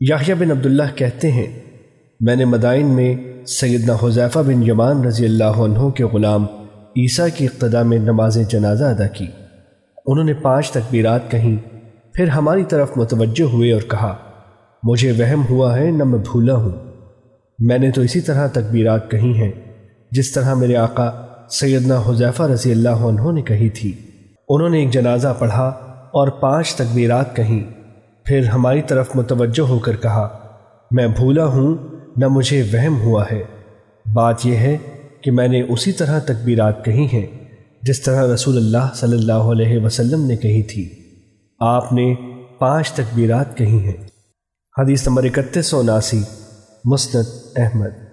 یحییٰ بن عبداللہ کہتے ہیں، میں نے مدائن میں سیدنا حضیفہ بن یمان رضی اللہ عنہ کے غلام عیسیٰ کی اقتداء میں نماز جنازہ ادا کی۔ انہوں نے پانچ تکبیرات کہیں، پھر ہماری طرف متوجہ ہوئے اور کہا، مجھے وہم ہوا ہے نہ میں بھولا ہوں۔ میں نے تو اسی طرح تکبیرات کہی ہیں، جس طرح میرے آقا سیدنا حضیفہ رضی اللہ عنہ نے کہی تھی۔ انہوں نے ایک جنازہ پڑھا اور پانچ تکبیرات کہیں۔ پھر ہماری طرف متوجہ ہو کر کہا، میں بھولا ہوں، نہ مجھے وہم ہوا ہے۔ بات یہ ہے کہ میں نے اسی طرح تکبیرات کہی ہیں، جس طرح رسول اللہ صلی اللہ علیہ وسلم نے کہی تھی۔ آپ نے پانچ تکبیرات کہی ہیں۔ حدیث نمبر اکتیس سو اناسی، مسند احمد۔